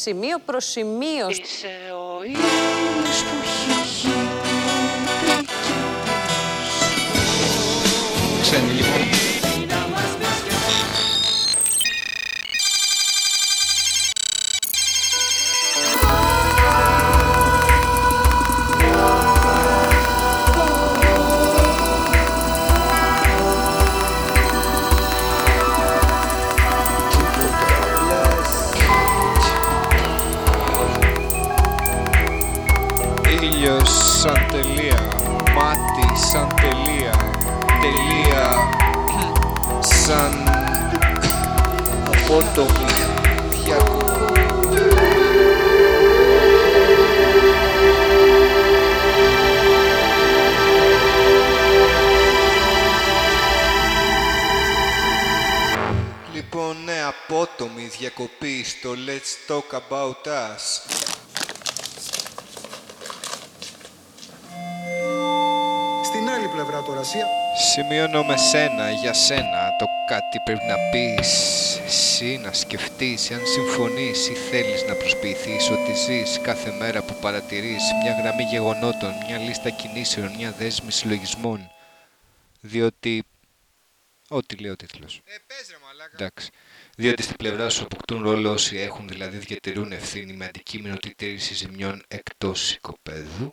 σημείο προς σημείο. Είσαι ο ήλιος που έχει γίνει Ξένοι λοιπόν. Ήλιος σαν τελεία, μάτι σαν τελεία, τελεία σαν απότομη διακοπή. Λοιπόν, ναι, απότομη διακοπή στο Let's Talk About Us. Άλλη πλευρά τώρα, Ασία. Σημειώνω με σένα, για σένα, το κάτι πρέπει να πεις Εσύ να σκεφτείς, αν συμφωνείς ή θέλεις να προσποιηθείς Ότι ζεις κάθε μέρα που παρατηρείς μια γραμμή γεγονότων, μια λίστα κινήσεων, μια δέσμη συλλογισμών Διότι... Ό,τι λέει ο τίτλος Ε, πες ρε μαλάκα. Εντάξει. Διότι στην πλευρά σου αποκτούν ρόλο όσοι έχουν, δηλαδή διατηρούν ευθύνη με αντικείμενο τη τήρηση ζημιών εκτός οικοπαίδου